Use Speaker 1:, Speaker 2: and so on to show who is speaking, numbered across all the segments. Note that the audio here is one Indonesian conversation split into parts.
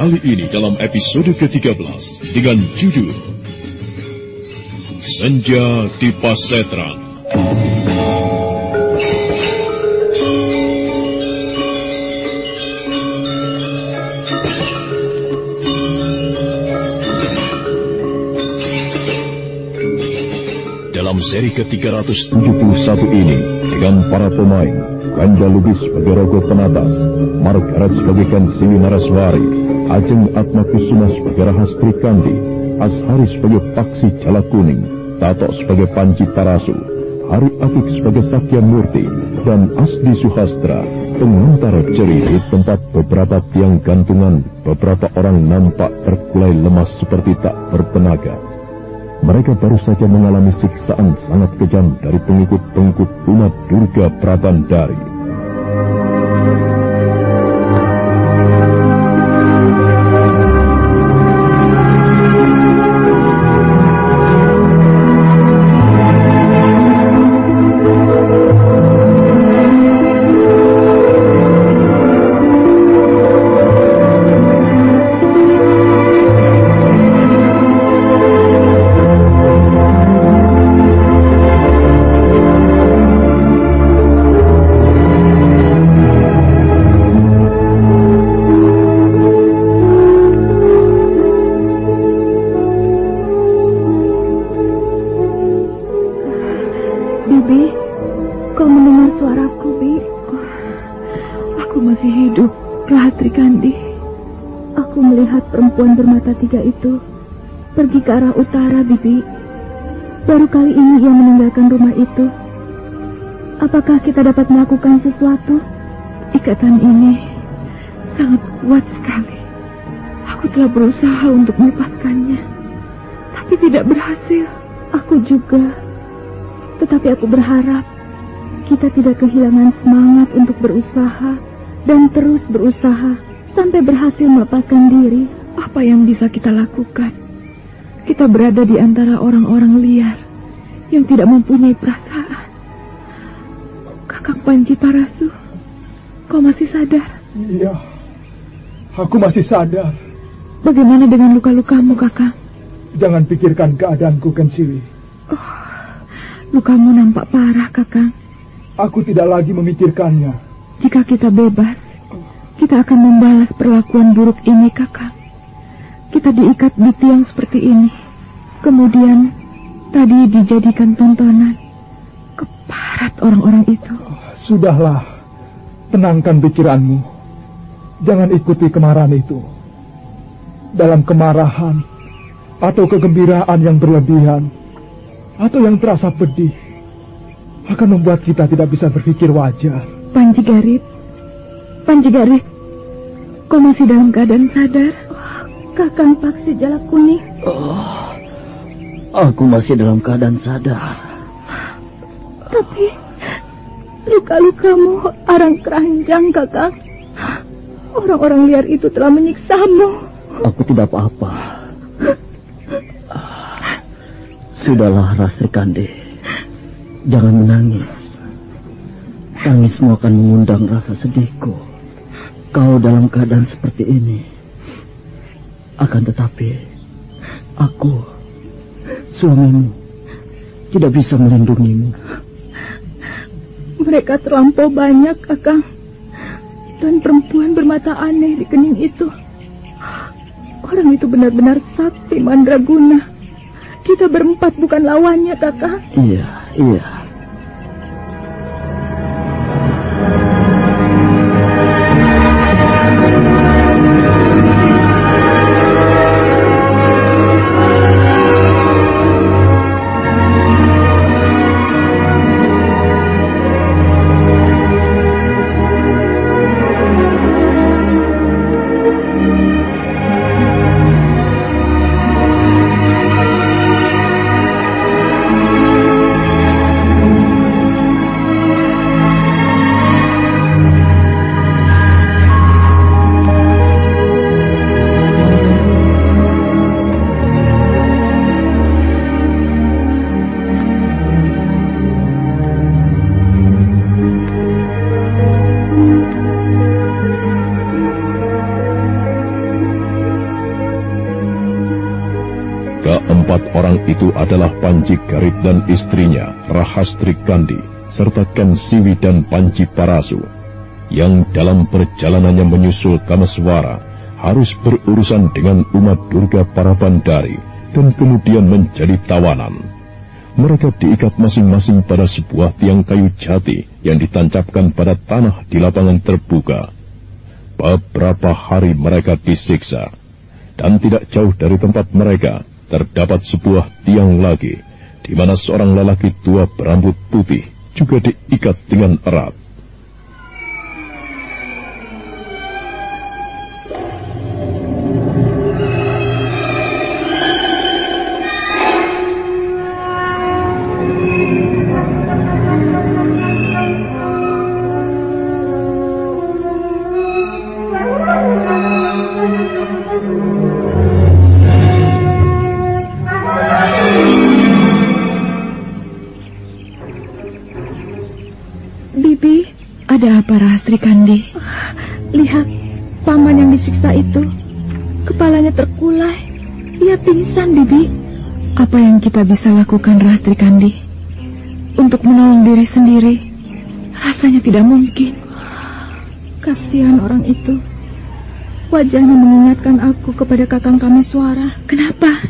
Speaker 1: Kali ini dalam episode ke-13 dengan judul Senja di Pasetran. Dalam seri ke-371 ini, dengan para pemain, Ganja Lubis sebagai Rogo Penatas, Margaret sebagai Kensimi Naraswari, Ajeng Atma Kusuma sebagai Rahas Trikandi, Ashari sebagai Paksi Jala Kuning, Tato sebagai Panci Tarasu, Hari Afik sebagai Sakya Murti, dan Asdi Suhastra, pengantar cerita tempat beberapa tiang gantungan, beberapa orang nampak terkulai lemas seperti tak bertenaga. Mereka baru saja mengalami siksaan sangat kejam dari pengikut-pengikut umat Durga Prabandari.
Speaker 2: Ke arah utara, Bibi. Baru kali ini ia meninggalkan rumah itu.
Speaker 3: apakah kita dapat melakukan sesuatu? Ikatan ini sangat kuat sekali. Aku telah berusaha untuk melepaskannya, tapi tidak berhasil. Aku juga. Tetapi aku berharap kita tidak kehilangan semangat untuk berusaha dan terus berusaha sampai berhasil melepaskan diri. Apa yang bisa kita lakukan? Kita berada di antara orang-orang liar yang tidak mempunyai perasaan. Kakak Panji Parasu, kau masih sadar?
Speaker 4: Iya, aku masih sadar.
Speaker 3: Bagaimana dengan luka-lukamu, kakak?
Speaker 4: Jangan pikirkan keadaanku, Kensiwi.
Speaker 3: Oh, lukamu nampak parah, kakak.
Speaker 4: Aku tidak lagi memikirkannya.
Speaker 3: Jika kita bebas, kita akan membalas perlakuan buruk ini, kakak. Kita diikat di tiang seperti ini. Kemudian, tadi dijadikan tontonan. Keparat orang-orang itu.
Speaker 4: Sudahlah, tenangkan pikiranmu. Jangan ikuti kemarahan itu. Dalam kemarahan atau kegembiraan yang berlebihan atau yang terasa pedih akan membuat kita tidak bisa berpikir wajar.
Speaker 3: Panji Garit, Panji Garit, kau masih dalam keadaan sadar? Kakang Paksi Jalak Kuning.
Speaker 5: Oh, aku masih dalam keadaan sadar.
Speaker 3: Tapi luka-lukamu arang keranjang, Kakang. Orang-orang liar itu telah menyiksamu.
Speaker 5: Aku tidak apa-apa. Sudahlah, Rastri Kande. Jangan menangis. Tangismu akan mengundang rasa sedihku. Kau dalam keadaan seperti ini. Akan tetapi, aku, suamimu, tidak bisa melindungimu.
Speaker 3: Mereka terlampau banyak, Kakang. Dan perempuan bermata aneh di kening itu. Orang itu benar-benar sakti mandraguna. Kita berempat bukan lawannya, Kakang.
Speaker 5: Iya, iya.
Speaker 1: Itu adalah Panji Garit dan istrinya, Rahastri Kandi, serta Ken Siwi dan Panji Parasu, yang dalam perjalanannya menyusul Kamaswara harus berurusan dengan umat Durga para bandari dan kemudian menjadi tawanan. Mereka diikat masing-masing pada sebuah tiang kayu jati yang ditancapkan pada tanah di lapangan terbuka. Beberapa hari mereka disiksa, dan tidak jauh dari tempat mereka terdapat sebuah tiang lagi, di mana seorang lelaki tua berambut putih juga diikat dengan erat.
Speaker 3: Bisa lakukan, Rahastri Kandi? Untuk menolong diri sendiri, rasanya tidak mungkin. Kasihan orang itu. Wajahnya mengingatkan aku kepada kakang kami suara. Kenapa?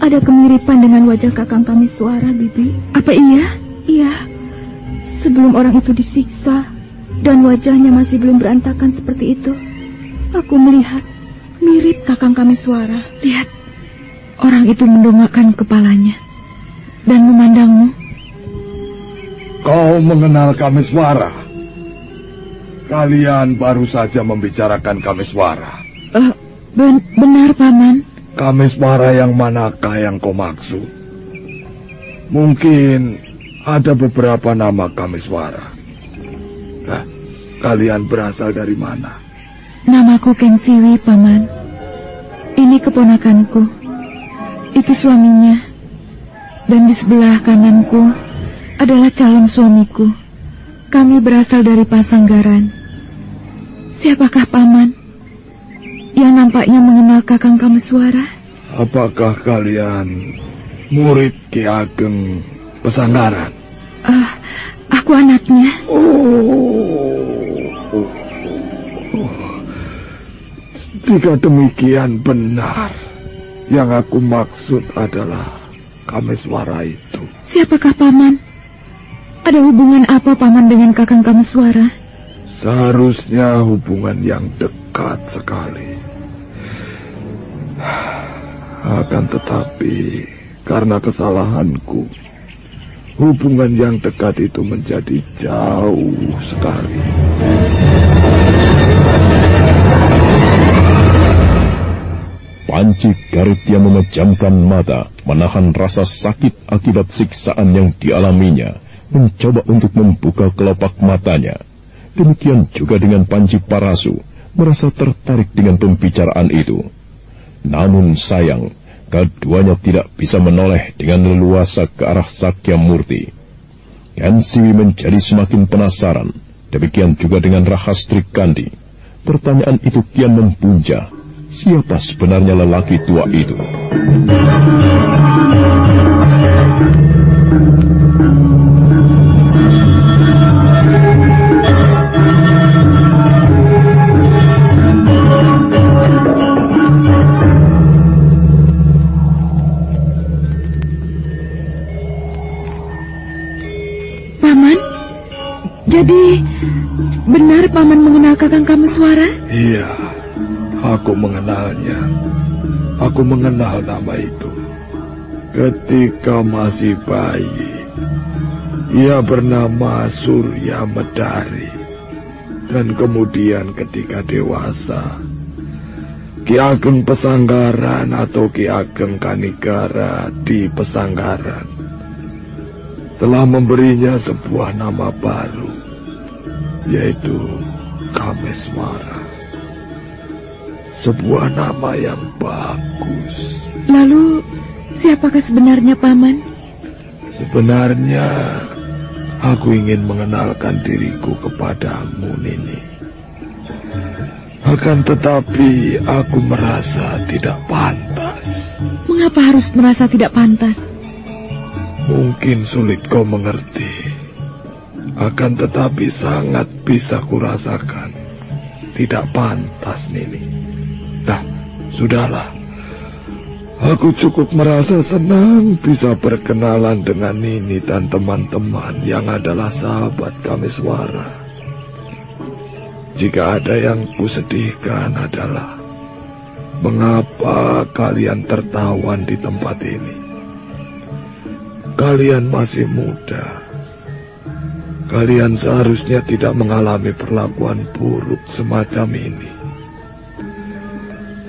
Speaker 3: Ada kemiripan dengan wajah kakang kami suara, Bibi. Apa iya? Iya. Sebelum orang itu disiksa dan wajahnya masih belum berantakan seperti itu, aku melihat mirip kakang kami suara. Lihat, orang itu mendongakkan kepalanya dan memandangmu.
Speaker 6: Kau mengenal Kamiswara? Kalian baru saja membicarakan Kamiswara.
Speaker 3: Uh, ben benar, Paman.
Speaker 6: Kamiswara yang manakah yang kau maksud? Mungkin ada beberapa nama Kamiswara. Nah, kalian berasal dari mana?
Speaker 3: Namaku Kensiwi, Paman. Ini keponakanku. Itu suaminya. Dan di sebelah kananku adalah calon suamiku. Kami berasal dari Pasanggaran. Siapakah paman yang nampaknya mengenal Kakang Kameswara?
Speaker 6: Apakah kalian murid Ki Ageng Pesanggaran?
Speaker 3: Ah, uh, aku anaknya.
Speaker 6: Oh. Jika demikian benar, yang aku maksud adalah Kameswara itu.
Speaker 3: Siapakah paman? Ada hubungan apa paman dengan Kakang Kameswara?
Speaker 6: Seharusnya hubungan yang dekat sekali. Akan tetapi, karena kesalahanku, hubungan yang dekat itu menjadi jauh sekali.
Speaker 1: Panci Garut yang memejamkan mata, menahan rasa sakit akibat siksaan yang dialaminya, mencoba untuk membuka kelopak matanya. Demikian juga dengan Panji Parasu, merasa tertarik dengan pembicaraan itu. Namun sayang, keduanya tidak bisa menoleh dengan leluasa ke arah Sakya Murti. Siwi menjadi semakin penasaran, demikian juga dengan Rahastri Kandi. Pertanyaan itu kian mempunca, siapa sebenarnya lelaki tua itu?
Speaker 3: Jadi, benar Paman mengenal Kakang Kameswara?
Speaker 6: Iya, aku mengenalnya. Aku mengenal nama itu. Ketika masih bayi, ia bernama Surya Medari. Dan kemudian ketika dewasa, Ki Ageng Pesanggaran atau Ki Ageng Kanigara di Pesanggaran telah memberinya sebuah nama baru yaitu Kameswara. Sebuah nama yang bagus.
Speaker 3: Lalu, siapakah sebenarnya Paman?
Speaker 6: Sebenarnya, aku ingin mengenalkan diriku kepadamu, Nini. Akan tetapi, aku merasa tidak pantas.
Speaker 3: Mengapa harus merasa tidak pantas?
Speaker 6: Mungkin sulit kau mengerti. Akan tetapi sangat bisa kurasakan. Tidak pantas, Nini. Sudahlah. Aku cukup merasa senang bisa berkenalan dengan Nini dan teman-teman yang adalah sahabat kami suara. Jika ada yang kusedihkan adalah mengapa kalian tertawan di tempat ini. Kalian masih muda Kalian seharusnya tidak mengalami perlakuan buruk semacam ini.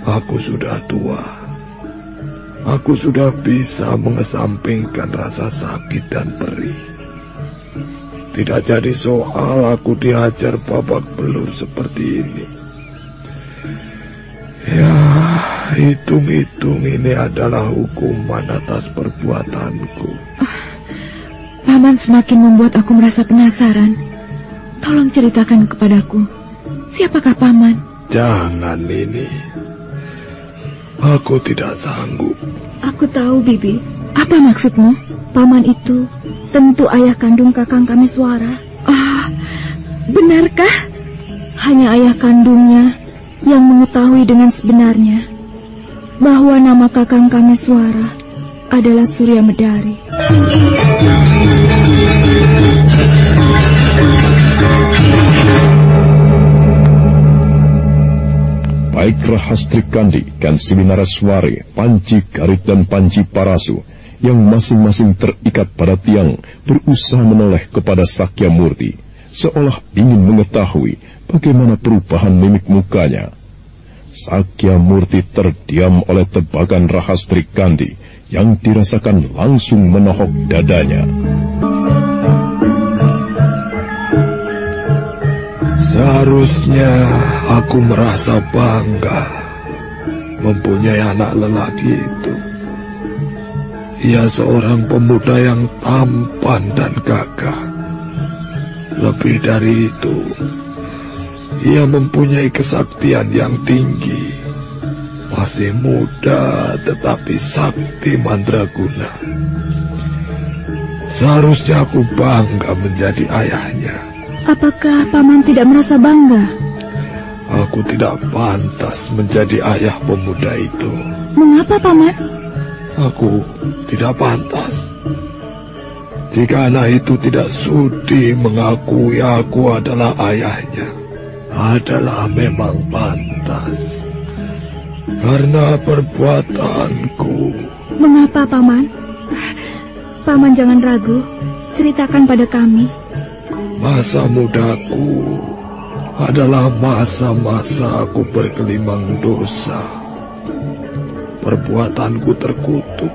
Speaker 6: Aku sudah tua. Aku sudah bisa mengesampingkan rasa sakit dan perih. Tidak jadi soal aku diajar babak belur seperti ini. Ya, hitung-hitung ini adalah hukuman atas perbuatanku.
Speaker 3: Paman semakin membuat aku merasa penasaran. Tolong ceritakan kepadaku, siapakah Paman?
Speaker 6: Jangan ini. Aku tidak sanggup.
Speaker 3: Aku tahu, Bibi. Apa maksudmu? Paman itu tentu ayah kandung Kakang kami suara. Ah, benarkah? Hanya ayah kandungnya yang mengetahui dengan sebenarnya bahwa nama Kakang kami suara adalah Surya Medari.
Speaker 1: Baik Rahastri Kandi, Kansili Naraswari, Panci Garit dan Panci Parasu yang masing-masing terikat pada tiang berusaha menoleh kepada Sakya Murti, seolah ingin mengetahui bagaimana perubahan mimik mukanya. Sakya Murti terdiam oleh tebakan Rahastri Kandi yang dirasakan langsung menohok dadanya.
Speaker 6: Seharusnya aku merasa bangga mempunyai anak lelaki itu. Ia seorang pemuda yang tampan dan gagah. Lebih dari itu, ia mempunyai kesaktian yang tinggi. Masih muda tetapi sakti mandraguna. Seharusnya aku bangga menjadi ayahnya.
Speaker 3: Apakah Paman tidak merasa bangga?
Speaker 6: Aku tidak pantas menjadi ayah pemuda itu.
Speaker 3: Mengapa, Paman?
Speaker 6: Aku tidak pantas. Jika anak itu tidak sudi mengakui aku adalah ayahnya, adalah memang pantas. Karena perbuatanku.
Speaker 3: Mengapa, Paman? Paman jangan ragu. Ceritakan pada kami.
Speaker 6: Masa mudaku adalah masa-masa aku berkelimang dosa. Perbuatanku terkutuk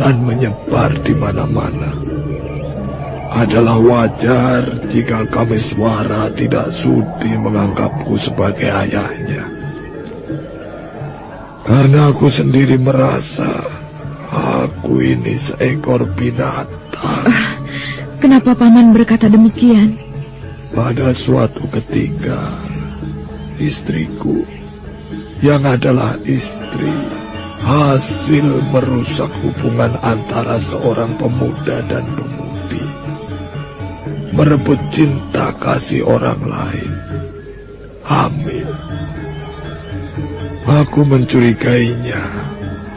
Speaker 6: dan menyebar di mana-mana. Adalah wajar jika kami suara tidak sudi menganggapku sebagai ayahnya. Karena aku sendiri merasa aku ini seekor binatang.
Speaker 3: Kenapa Paman berkata demikian?
Speaker 6: Pada suatu ketika, istriku yang adalah istri hasil merusak hubungan antara seorang pemuda dan pemudi. Merebut cinta kasih orang lain. Hamil. Aku mencurigainya.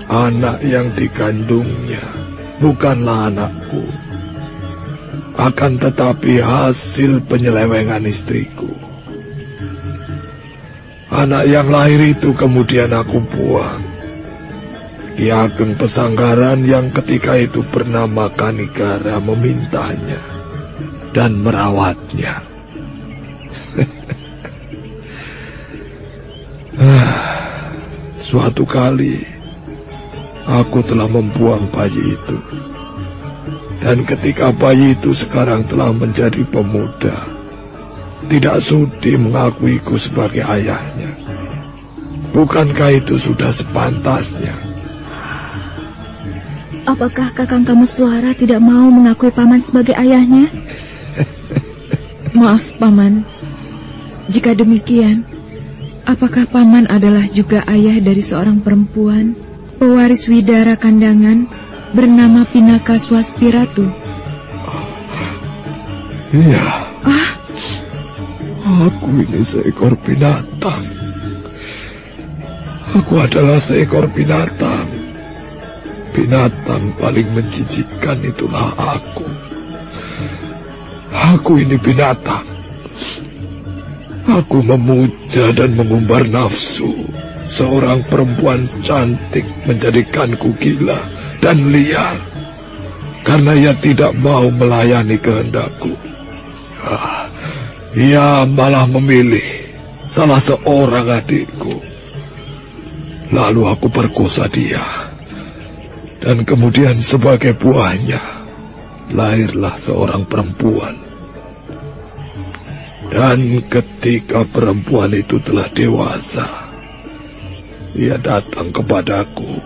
Speaker 6: Anak yang dikandungnya bukanlah anakku akan tetapi hasil penyelewengan istriku. Anak yang lahir itu kemudian aku buang. Ki Ageng Pesanggaran yang ketika itu bernama Kanigara memintanya dan merawatnya. Suatu kali aku telah membuang bayi itu. Dan ketika bayi itu sekarang telah menjadi pemuda, tidak sudi mengakuiku sebagai ayahnya. Bukankah itu sudah sepantasnya?
Speaker 3: Apakah kakang kamu suara tidak mau mengakui paman sebagai ayahnya?
Speaker 7: Maaf, paman. Jika demikian, apakah paman adalah juga ayah dari seorang perempuan, pewaris widara kandangan bernama Pinaka Swastiratu.
Speaker 6: Iya.
Speaker 7: Ah,
Speaker 6: Aku ini seekor binatang. Aku adalah seekor binatang. Binatang paling menjijikkan itulah aku. Aku ini binatang. Aku memuja dan mengumbar nafsu. Seorang perempuan cantik menjadikanku gila dan liar karena ia tidak mau melayani kehendakku. Ah, ia malah memilih salah seorang adikku. Lalu aku perkosa dia. Dan kemudian sebagai buahnya, lahirlah seorang perempuan. Dan ketika perempuan itu telah dewasa, ia datang kepadaku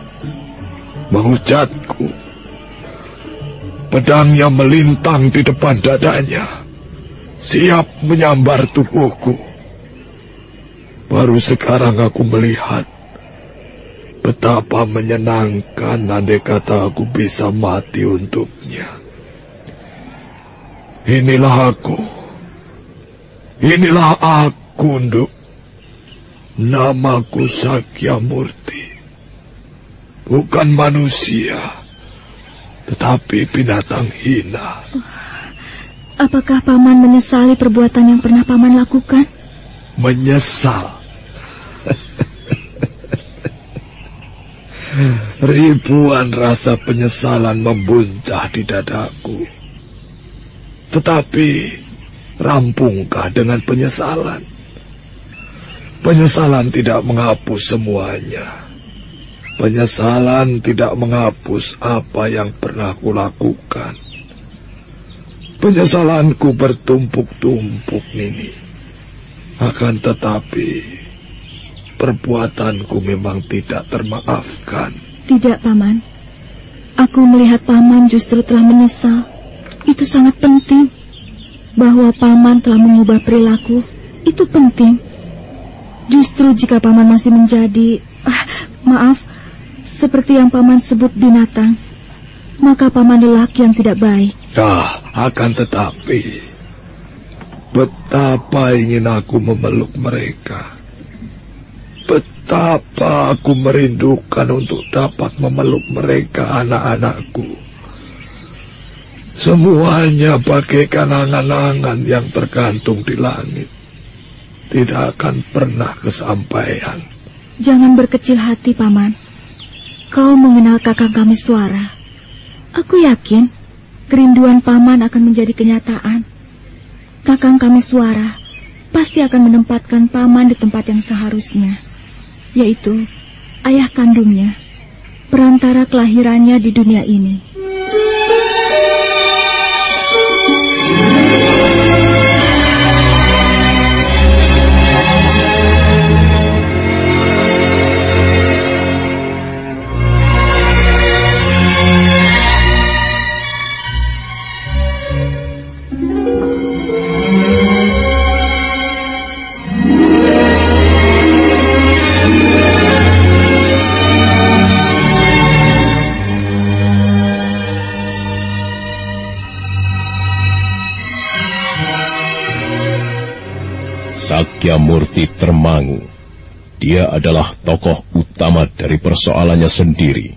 Speaker 6: menghujatku. Pedangnya melintang di depan dadanya, siap menyambar tubuhku. Baru sekarang aku melihat betapa menyenangkan andai kata aku bisa mati untuknya. Inilah aku. Inilah aku, Nduk. Namaku Sakya Murti bukan manusia, tetapi binatang hina.
Speaker 3: Apakah Paman menyesali perbuatan yang pernah Paman lakukan?
Speaker 6: Menyesal. Ribuan rasa penyesalan membuncah di dadaku. Tetapi, rampungkah dengan penyesalan? Penyesalan tidak menghapus semuanya. Penyesalan tidak menghapus apa yang pernah kulakukan. Penyesalanku bertumpuk-tumpuk, Nini. Akan tetapi, perbuatanku memang tidak termaafkan.
Speaker 3: Tidak, Paman. Aku melihat Paman justru telah menyesal. Itu sangat penting. Bahwa Paman telah mengubah perilaku, itu penting. Justru jika Paman masih menjadi... Ah, maaf, seperti yang Paman sebut binatang, maka Paman lelaki yang tidak baik.
Speaker 6: Ah, akan tetapi... Betapa ingin aku memeluk mereka. Betapa aku merindukan untuk dapat memeluk mereka anak-anakku. Semuanya bagaikan angan-angan yang tergantung di langit. Tidak akan pernah kesampaian.
Speaker 3: Jangan berkecil hati, Paman. Kau mengenal kakak kami suara. Aku yakin kerinduan Paman akan menjadi kenyataan. Kakang kami suara pasti akan menempatkan Paman di tempat yang seharusnya yaitu ayah kandungnya, perantara kelahirannya di dunia ini.
Speaker 1: Murti termangu. Dia adalah tokoh utama dari persoalannya sendiri.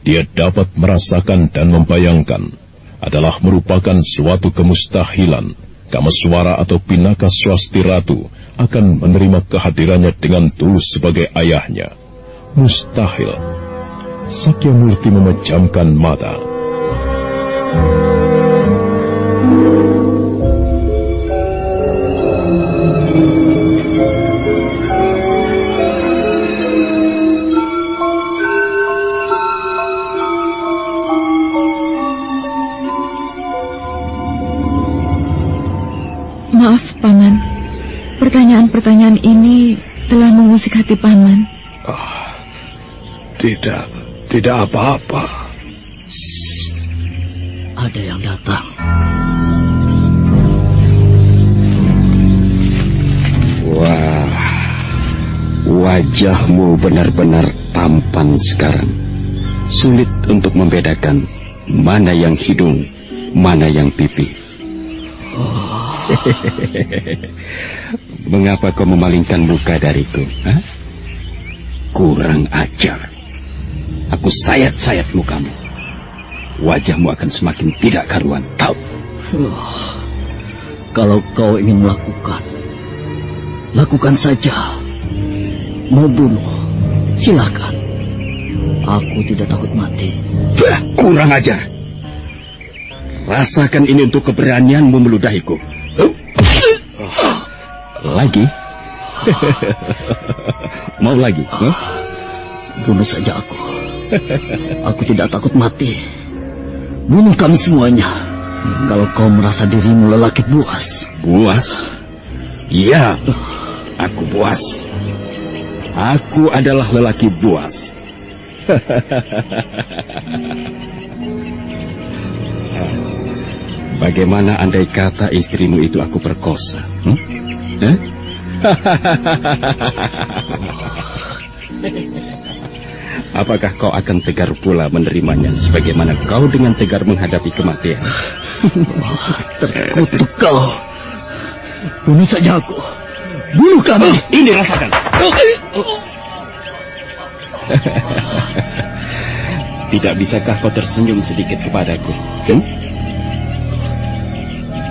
Speaker 1: Dia dapat merasakan dan membayangkan adalah merupakan suatu kemustahilan Kamaswara atau Pinaka Swasti Ratu akan menerima kehadirannya dengan tulus sebagai ayahnya. Mustahil. Sakya Murti memejamkan mata.
Speaker 3: Pertanyaan-pertanyaan ini telah mengusik hati Paman.
Speaker 6: Oh, tidak, tidak apa-apa.
Speaker 5: Ada yang datang.
Speaker 8: Wah, wajahmu benar-benar tampan sekarang. Sulit untuk membedakan mana yang hidung, mana yang pipi. Mengapa kau memalingkan muka dariku? Hah? Kurang ajar. Aku sayat-sayat mukamu. Wajahmu akan semakin tidak karuan. Tahu?
Speaker 5: Uh, kalau kau ingin melakukan, lakukan saja. Mau bunuh, silakan. Aku tidak takut mati.
Speaker 8: Bah, kurang ajar. Rasakan ini untuk keberanianmu meludahiku. Lagi? Mau lagi? Huh?
Speaker 5: Bunuh saja aku. Aku tidak takut mati. Bunuh kami semuanya. Kalau kau merasa dirimu lelaki buas.
Speaker 8: Buas? Iya, aku buas. Aku adalah lelaki buas. Bagaimana andai kata istrimu itu aku perkosa? Hmm? Eh? Apakah kau akan tegar pula menerimanya sebagaimana kau dengan tegar menghadapi kematian?
Speaker 5: terkutuk kau. Bunuh saja aku. Bunuh kami. Oh,
Speaker 8: ini rasakan. Tidak bisakah kau tersenyum sedikit kepadaku? Hmm?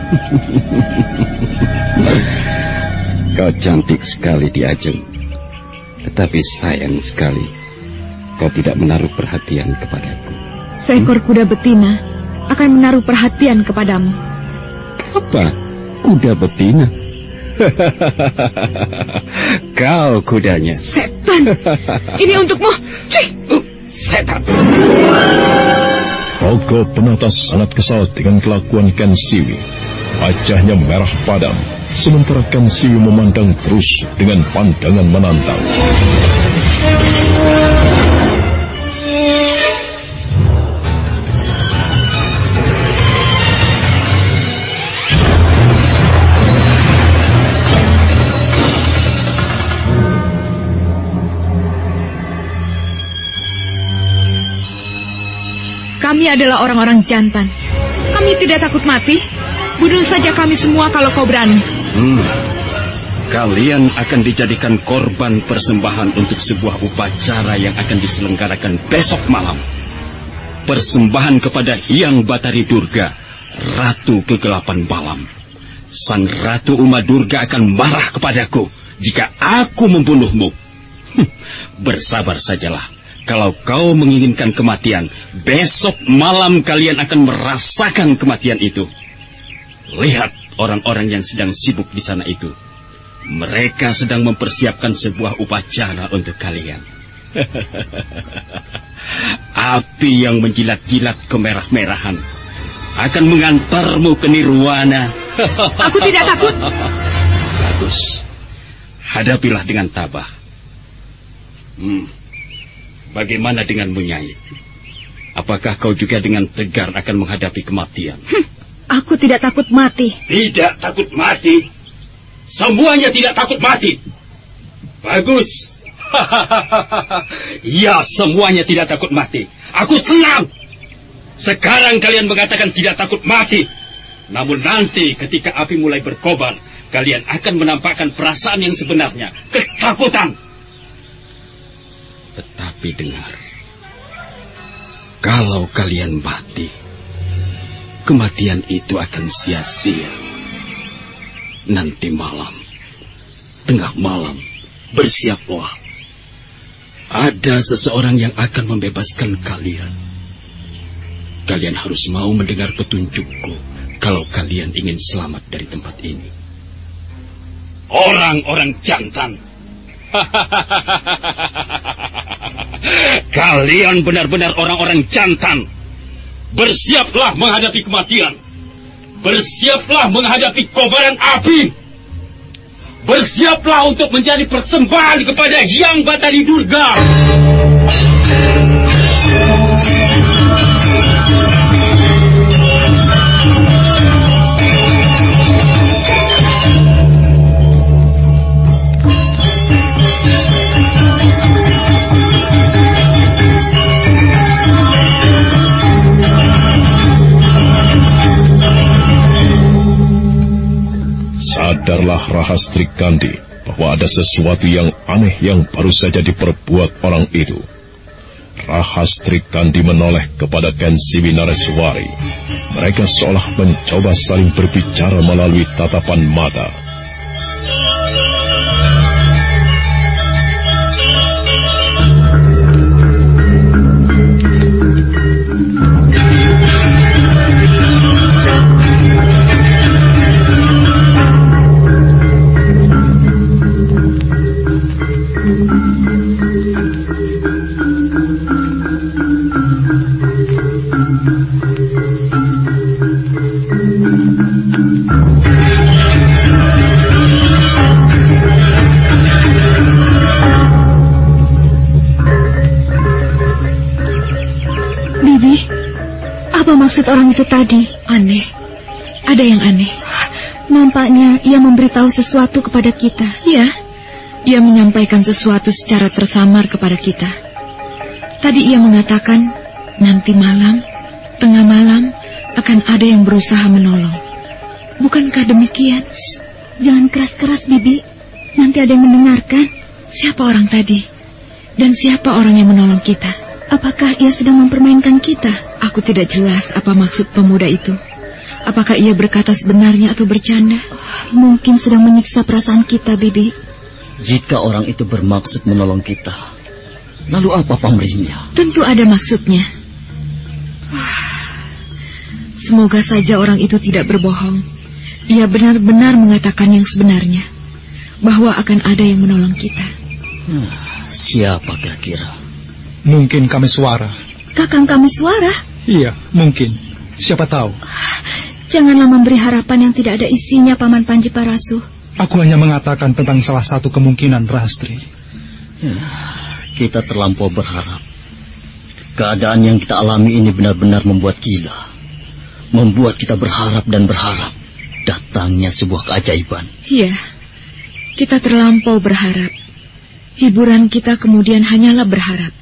Speaker 8: Kau cantik sekali di Ajeng. Tetapi sayang sekali, kau tidak menaruh perhatian kepadaku?
Speaker 3: Seekor kuda betina akan menaruh perhatian kepadamu.
Speaker 8: Apa? Kuda betina? Kau kudanya.
Speaker 3: Setan! Ini untukmu. Cih!
Speaker 8: Uh, setan!
Speaker 1: Rogo penata sangat kesal dengan kelakuan Ken Siwi. Wajahnya merah padam, sementara Ken Siwi memandang terus dengan pandangan menantang.
Speaker 7: Kami adalah orang-orang jantan. Kami tidak takut mati. Bunuh saja kami semua kalau kau berani.
Speaker 8: Hmm. Kalian akan dijadikan korban persembahan untuk sebuah upacara yang akan diselenggarakan besok malam. Persembahan kepada Hyang Batari Durga, Ratu Kegelapan Malam. Sang Ratu Uma Durga akan marah kepadaku jika aku membunuhmu. Bersabar sajalah. Kalau kau menginginkan kematian, besok malam kalian akan merasakan kematian itu. Lihat orang-orang yang sedang sibuk di sana itu. Mereka sedang mempersiapkan sebuah upacara untuk kalian. Api yang menjilat-jilat kemerah-merahan akan mengantarmu ke nirwana.
Speaker 7: Aku tidak takut.
Speaker 8: Bagus. Hadapilah dengan tabah. Hmm. Bagaimana denganmu, Nyai? Apakah kau juga dengan tegar akan menghadapi kematian?
Speaker 3: Hm, aku tidak takut mati.
Speaker 8: Tidak takut mati? Semuanya tidak takut mati. Bagus. ya, semuanya tidak takut mati. Aku senang. Sekarang kalian mengatakan tidak takut mati. Namun nanti ketika api mulai berkobar, kalian akan menampakkan perasaan yang sebenarnya. Ketakutan. Tetapi dengar, kalau kalian mati, kematian itu akan sia-sia. Nanti malam, tengah malam, bersiaplah. Ada seseorang yang akan membebaskan kalian. Kalian harus mau mendengar petunjukku kalau kalian ingin selamat dari tempat ini. Orang-orang jantan Kalian benar-benar orang-orang jantan. Bersiaplah menghadapi kematian. Bersiaplah menghadapi kobaran api. Bersiaplah untuk menjadi persembahan kepada Hyang Batari Durga.
Speaker 1: Sadarlah Rahas Trikandi bahwa ada sesuatu yang aneh yang baru saja diperbuat orang itu. Rahas Trikandi menoleh kepada Kensiwi Nareswari. Mereka seolah mencoba saling berbicara melalui tatapan mata.
Speaker 3: Itu tadi?
Speaker 7: Aneh. Ada yang aneh.
Speaker 3: Nampaknya ia memberitahu sesuatu kepada kita.
Speaker 7: Ya, ia menyampaikan sesuatu secara tersamar kepada kita. Tadi ia mengatakan, nanti malam, tengah malam, akan ada yang berusaha menolong. Bukankah demikian? Shh,
Speaker 3: jangan keras-keras, Bibi. Nanti ada yang mendengarkan.
Speaker 7: Siapa orang tadi? Dan siapa orang yang menolong kita?
Speaker 3: Apakah ia sedang mempermainkan kita?
Speaker 7: Aku tidak jelas apa maksud pemuda itu. Apakah ia berkata sebenarnya atau bercanda?
Speaker 3: Mungkin sedang menyiksa perasaan kita, Bibi.
Speaker 5: Jika orang itu bermaksud menolong kita, Lalu apa pamrihnya?
Speaker 7: Tentu ada maksudnya. Semoga saja orang itu tidak berbohong. Ia benar-benar mengatakan yang sebenarnya. Bahwa akan ada yang menolong kita.
Speaker 5: Hmm, siapa kira-kira?
Speaker 4: Mungkin kami suara.
Speaker 9: Kakang kami suara?
Speaker 4: Iya, mungkin. Siapa tahu.
Speaker 9: Janganlah memberi harapan yang tidak ada isinya, Paman Panji Parasu.
Speaker 4: Aku hanya mengatakan tentang salah satu kemungkinan, Rastri.
Speaker 5: Ya, kita terlampau berharap. Keadaan yang kita alami ini benar-benar membuat gila. Membuat kita berharap dan berharap datangnya sebuah keajaiban.
Speaker 7: Iya, kita terlampau berharap. Hiburan kita kemudian hanyalah berharap.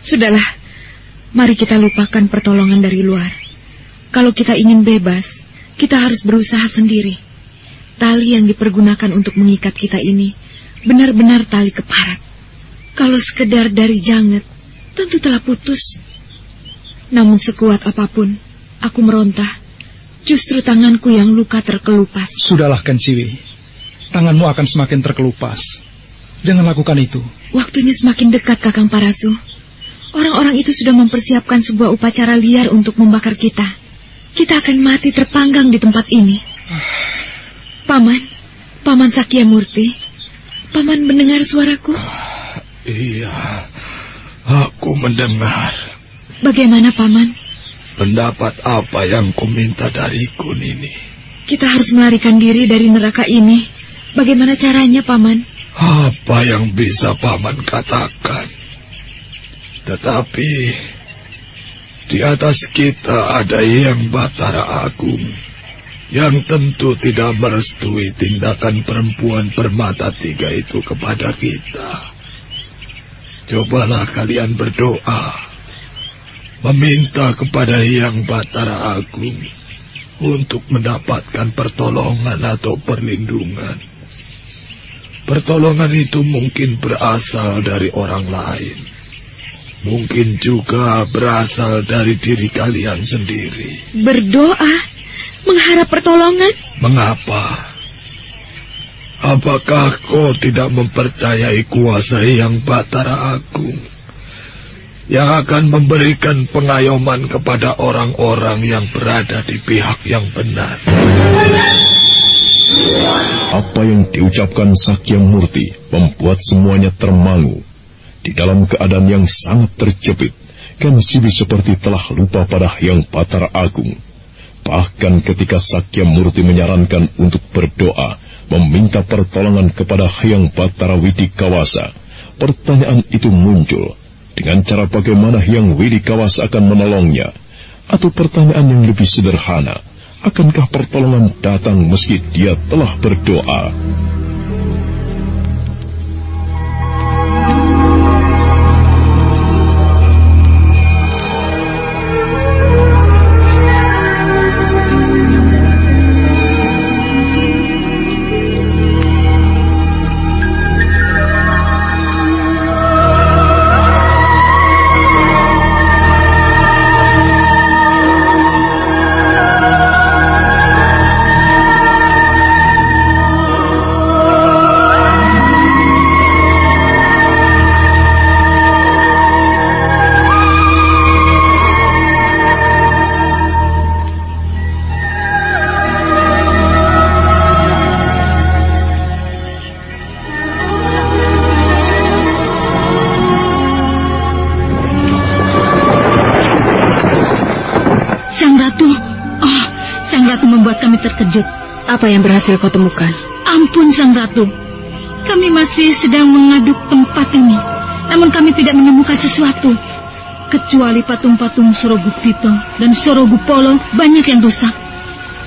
Speaker 7: Sudahlah, mari kita lupakan pertolongan dari luar. Kalau kita ingin bebas, kita harus berusaha sendiri. Tali yang dipergunakan untuk mengikat kita ini benar-benar tali keparat. Kalau sekedar dari janget, tentu telah putus. Namun sekuat apa pun, aku meronta. Justru tanganku yang luka terkelupas.
Speaker 4: Sudahlah, Kensiwi. Tanganmu akan semakin terkelupas. Jangan lakukan itu.
Speaker 7: Waktunya semakin dekat, Kakang Parasu. Orang-orang itu sudah mempersiapkan sebuah upacara liar untuk membakar kita. Kita akan mati terpanggang di tempat ini. Paman, Paman Sakya Murti, Paman mendengar suaraku?
Speaker 6: Iya, aku mendengar.
Speaker 7: Bagaimana, Paman?
Speaker 6: Pendapat apa yang kau minta dariku, Nini?
Speaker 7: Kita harus melarikan diri dari neraka ini. Bagaimana caranya, Paman?
Speaker 6: Apa yang bisa Paman katakan? Tetapi di atas kita ada yang Batara Agung yang tentu tidak merestui tindakan perempuan bermata tiga itu kepada kita. Cobalah kalian berdoa, meminta kepada Yang Batara Agung untuk mendapatkan pertolongan atau perlindungan. Pertolongan itu mungkin berasal dari orang lain. Mungkin juga berasal dari diri kalian sendiri.
Speaker 7: Berdoa? Mengharap pertolongan?
Speaker 6: Mengapa? Apakah kau tidak mempercayai kuasa yang Batara Agung? Yang akan memberikan pengayoman kepada orang-orang yang berada di pihak yang benar.
Speaker 1: Apa yang diucapkan Sakya Murti membuat semuanya termangu. Di dalam keadaan yang sangat terjepit, Ken Sibi seperti telah lupa pada Hyang Batara Agung. Bahkan ketika Sakya Murti menyarankan untuk berdoa, meminta pertolongan kepada Hyang Batara Widi Kawasa, pertanyaan itu muncul. Dengan cara bagaimana Hyang Widi Kawasa akan menolongnya? Atau pertanyaan yang lebih sederhana, akankah pertolongan datang meski dia telah berdoa?
Speaker 7: Yang berhasil kau temukan?
Speaker 9: Ampun, Sang Ratu. Kami masih sedang mengaduk tempat ini. Namun kami tidak menemukan sesuatu. Kecuali patung-patung Sorogupito dan Sorogupolo banyak yang rusak.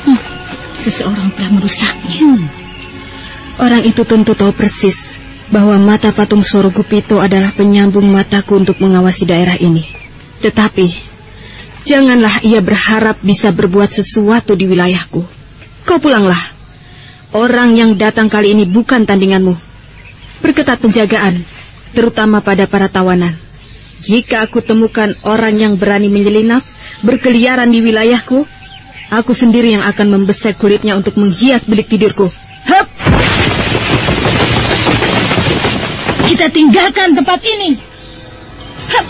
Speaker 9: Hmm, seseorang telah merusaknya. Hmm.
Speaker 7: Orang itu tentu tahu persis bahwa mata patung Sorogupito adalah penyambung mataku untuk mengawasi daerah ini. Tetapi, janganlah ia berharap bisa berbuat sesuatu di wilayahku. Kau pulanglah. Orang yang datang kali ini bukan tandinganmu. Berketat penjagaan, terutama pada para tawanan. Jika aku temukan orang yang berani menyelinap, berkeliaran di wilayahku, aku sendiri yang akan membesek kulitnya untuk menghias bilik tidurku. Hup!
Speaker 9: Kita
Speaker 3: tinggalkan tempat ini. Hup.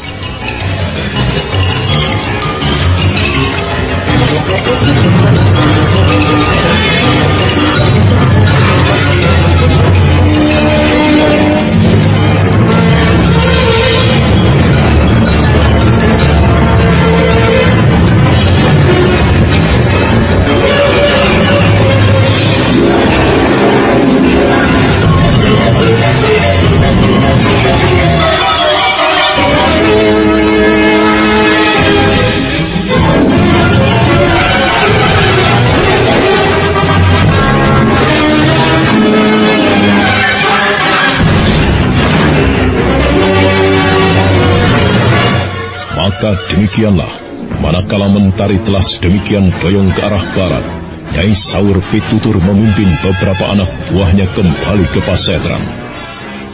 Speaker 1: Maka demikianlah, manakala mentari telah sedemikian doyong ke arah barat, Nyai Saur Pitutur memimpin beberapa anak buahnya kembali ke Pasetran.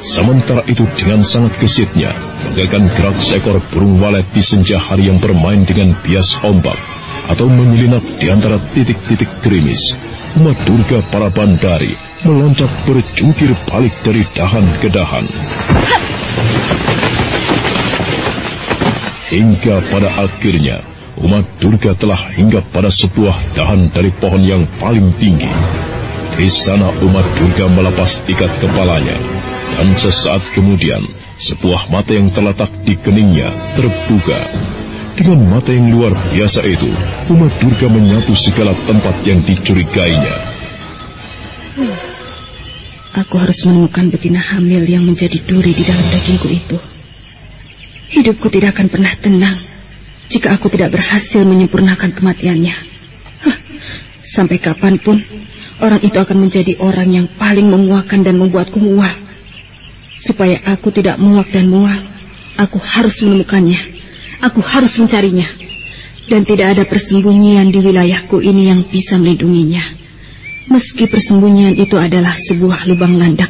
Speaker 1: Sementara itu dengan sangat gesitnya, bagaikan gerak seekor burung walet di senja hari yang bermain dengan bias ombak, atau menyelinap di antara titik-titik gerimis, Umat Durga para bandari meloncat berjungkir balik dari dahan ke dahan. Hingga pada akhirnya, umat Durga telah hinggap pada sebuah dahan dari pohon yang paling tinggi. Di sana umat Durga melepas ikat kepalanya, dan sesaat kemudian, sebuah mata yang terletak di keningnya terbuka. Dengan mata yang luar biasa itu, umat Durga menyapu segala tempat yang dicurigainya.
Speaker 9: Aku harus menemukan betina hamil yang menjadi duri di dalam dagingku itu. Hidupku tidak akan pernah tenang jika aku tidak berhasil menyempurnakan kematiannya. Huh, sampai kapan pun orang itu akan menjadi orang yang paling memuakkan dan membuatku muak. Supaya aku tidak muak dan muak, aku harus menemukannya. Aku harus mencarinya. Dan tidak ada persembunyian di wilayahku ini yang bisa melindunginya. Meski persembunyian itu adalah sebuah lubang landak.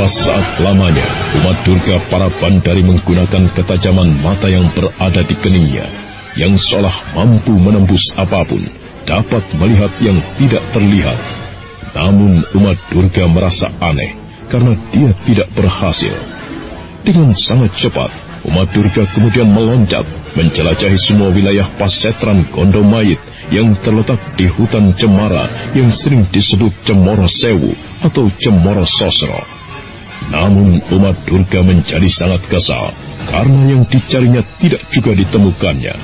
Speaker 1: Saat lamanya, umat Durga para bandari menggunakan ketajaman mata yang berada di keningnya, yang seolah mampu menembus apa pun, dapat melihat yang tidak terlihat. Namun umat Durga merasa aneh, karena dia tidak berhasil. Dengan sangat cepat, umat Durga kemudian meloncat, menjelajahi semua wilayah Pasetran Gondomayit yang terletak di hutan cemara yang sering disebut Cemoro Sewu atau Cemoro Sosro. Namun umat Durga menjadi sangat kesal karena yang dicarinya tidak juga ditemukannya.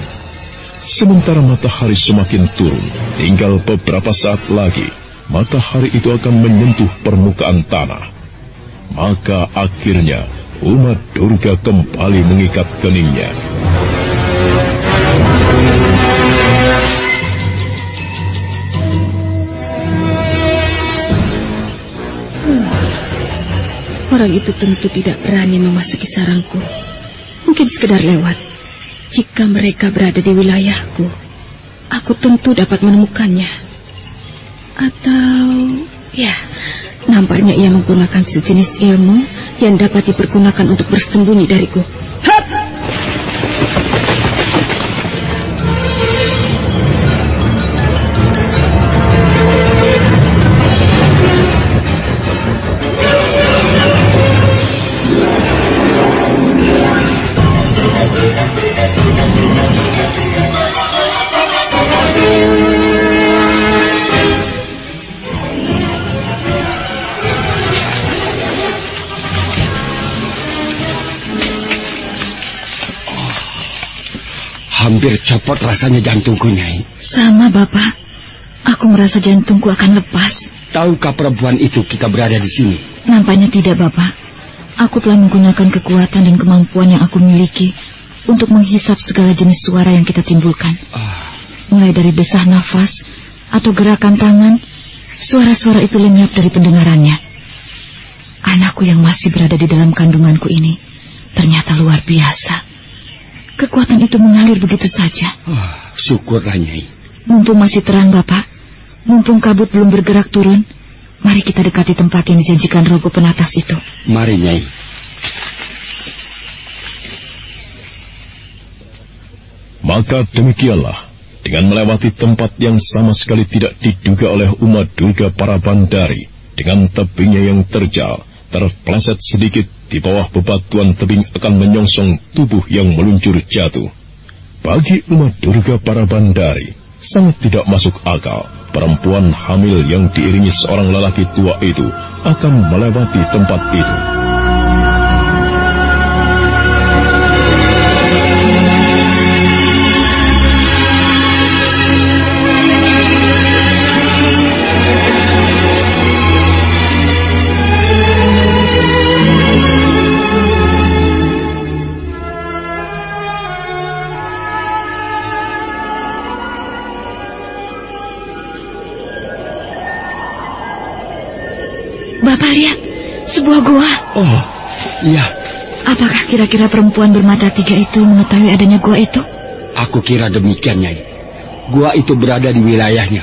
Speaker 1: Sementara matahari semakin turun, tinggal beberapa saat lagi, matahari itu akan menyentuh permukaan tanah. Maka akhirnya umat Durga kembali mengikat keningnya.
Speaker 9: Orang itu tentu tidak berani memasuki sarangku. Mungkin sekedar lewat. Jika mereka berada di wilayahku, aku tentu dapat menemukannya. Atau, ya, nampaknya ia menggunakan sejenis ilmu yang dapat dipergunakan untuk bersembunyi dariku. Hap!
Speaker 10: Hampir copot rasanya jantungku, Nyai.
Speaker 9: Sama, Bapak. Aku merasa jantungku akan lepas.
Speaker 10: Tahukah perempuan itu kita berada di sini?
Speaker 9: Nampaknya tidak, Bapak. Aku telah menggunakan kekuatan dan kemampuan yang aku miliki untuk menghisap segala jenis suara yang kita timbulkan. Mulai dari desah nafas,
Speaker 11: atau gerakan tangan, suara-suara itu lenyap dari pendengarannya. Anakku yang masih berada di dalam kandunganku ini ternyata luar biasa. Kekuatan itu mengalir begitu saja.
Speaker 10: Oh, syukurlah, Nyai.
Speaker 11: Mumpung masih terang, Bapak. Mumpung kabut belum bergerak turun, mari kita dekati tempat yang dijanjikan rogo penatas itu.
Speaker 10: Mari, Nyai.
Speaker 1: Maka demikianlah, dengan melewati tempat yang sama sekali tidak diduga oleh umat Durga para bandari, dengan tebingnya yang terjal, terpleset sedikit di bawah bebatuan tebing akan menyongsong tubuh yang meluncur jatuh. Bagi umat Durga para bandari, sangat tidak masuk akal perempuan hamil yang diiringi seorang lelaki tua itu akan melewati tempat itu.
Speaker 11: Sebuah gua.
Speaker 10: Oh, iya.
Speaker 11: Apakah kira-kira perempuan bermata tiga itu mengetahui adanya gua itu?
Speaker 10: Aku kira demikian, Nyai. Gua itu berada di wilayahnya.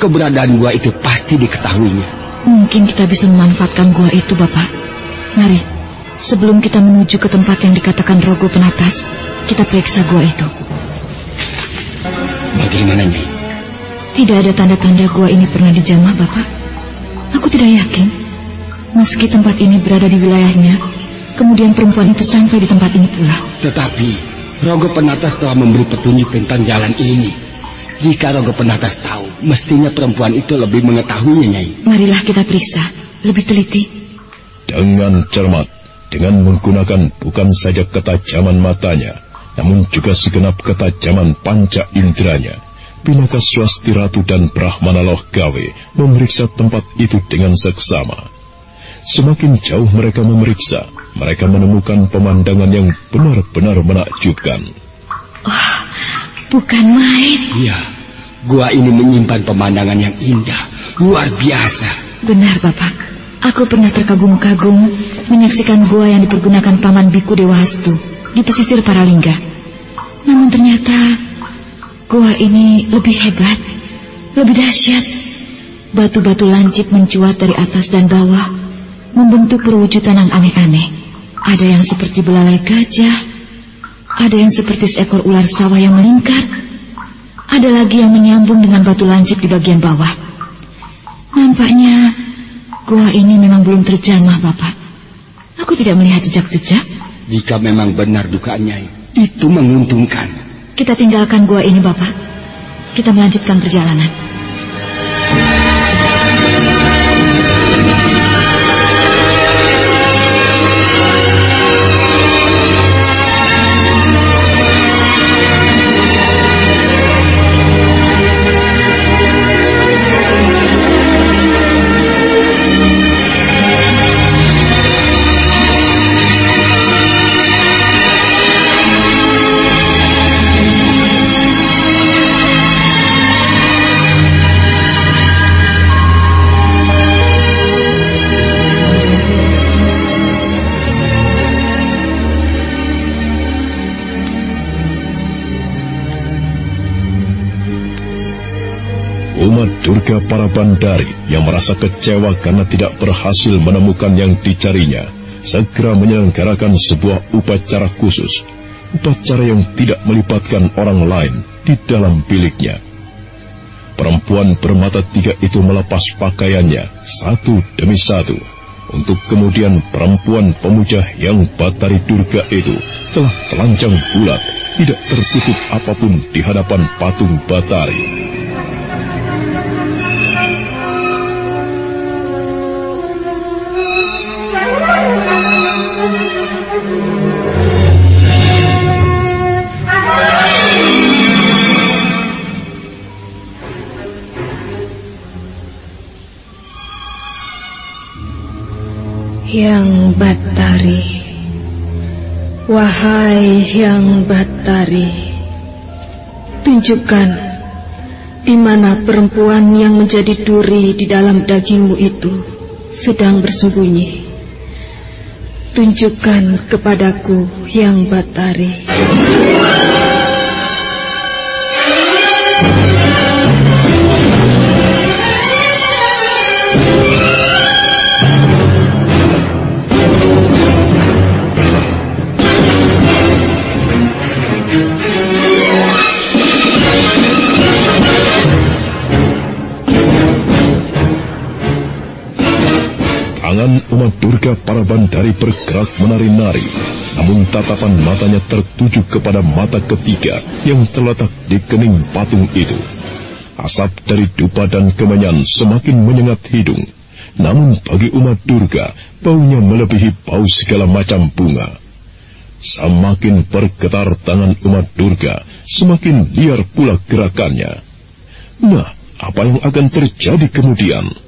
Speaker 10: Keberadaan gua itu pasti diketahuinya.
Speaker 11: Mungkin kita bisa memanfaatkan gua itu, Bapak. Mari, sebelum kita menuju ke tempat yang dikatakan rogo penatas, kita periksa gua itu.
Speaker 10: Bagaimana, Nyai?
Speaker 11: Tidak ada tanda-tanda gua ini pernah dijamah, Bapak. Aku tidak yakin. Meski tempat ini berada di wilayahnya, kemudian perempuan itu sampai di tempat ini pula.
Speaker 10: Tetapi, Rogo Penatas telah memberi petunjuk tentang jalan ini. Jika Rogo Penatas tahu, mestinya perempuan itu lebih mengetahuinya, Nyai.
Speaker 11: Marilah kita periksa, lebih teliti.
Speaker 1: Dengan cermat, dengan menggunakan bukan saja ketajaman matanya, namun juga segenap ketajaman panca inderanya. Pinaka Swasti Ratu dan Brahmana Loh Gawe memeriksa tempat itu dengan seksama. Semakin jauh mereka memeriksa, mereka menemukan pemandangan yang benar-benar menakjubkan.
Speaker 11: Oh, bukan main.
Speaker 10: Iya, gua ini menyimpan pemandangan yang indah, luar biasa.
Speaker 11: Benar, Bapak. Aku pernah terkagum-kagum menyaksikan gua yang dipergunakan Paman Biku Dewa Hastu di pesisir Paralingga. Namun ternyata gua ini lebih hebat, lebih dahsyat. Batu-batu lancip mencuat dari atas dan bawah membentuk perwujudan yang aneh-aneh. Ada yang seperti belalai gajah, ada yang seperti seekor ular sawah yang melingkar, ada lagi yang menyambung dengan batu lancip di bagian bawah. Nampaknya gua ini memang belum terjamah, Bapak. Aku tidak melihat jejak-jejak.
Speaker 10: Jika memang benar dukaannya, itu menguntungkan.
Speaker 11: Kita tinggalkan gua ini, Bapak. Kita melanjutkan perjalanan.
Speaker 1: Bandari yang merasa kecewa karena tidak berhasil menemukan yang dicarinya, segera menyelenggarakan sebuah upacara khusus, upacara yang tidak melibatkan orang lain di dalam biliknya. Perempuan bermata tiga itu melepas pakaiannya satu demi satu, untuk kemudian perempuan pemuja yang Batari Durga itu telah telanjang bulat, tidak tertutup apa pun di hadapan patung Batari.
Speaker 9: Yang Batari Wahai Yang Batari Tunjukkan di mana perempuan yang menjadi duri di dalam dagingmu itu sedang bersembunyi. Tunjukkan kepadaku yang batari.
Speaker 1: Umat Durga para bandari bergerak menari-nari, namun tatapan matanya tertuju kepada mata ketiga yang terletak di kening patung itu. Asap dari dupa dan kemenyan semakin menyengat hidung, namun bagi umat Durga, baunya melebihi bau segala macam bunga. Semakin bergetar tangan umat Durga, semakin liar pula gerakannya. Nah, apa yang akan terjadi kemudian?